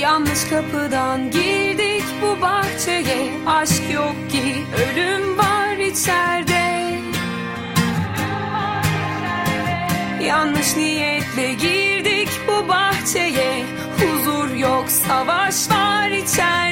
Yanlış kapıdan girdik bu bahçeye. Aşk yok ki ölüm var içeride. Yanlış niyetle girdik bu bahçeye. Huzur yok savaş var içeride.